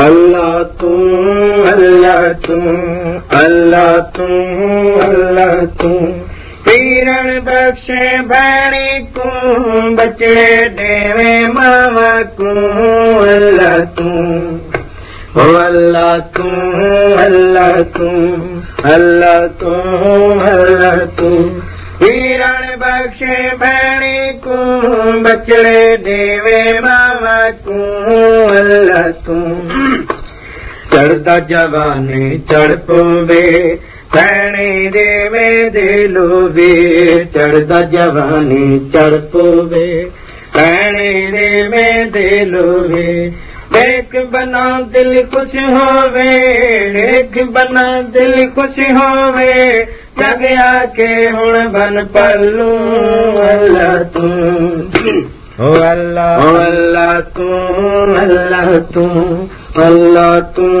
الله تون الله تون الله تون الله تون پيرڻ بخشي ڀڻي بچي ڏيوي ماوا تون الله تون الله تون پيرڻ بخشي ڀڻي تون بچڙي ماوا تون तूं चढ़ पवे भैणी देवे दिलो भैणी देवे दिलो बे देख बना दिल खुश देख बना दिल खुश होवे जग आके हुण बन अल्लाह तूं अल्लाह तूं अल्लाह तूं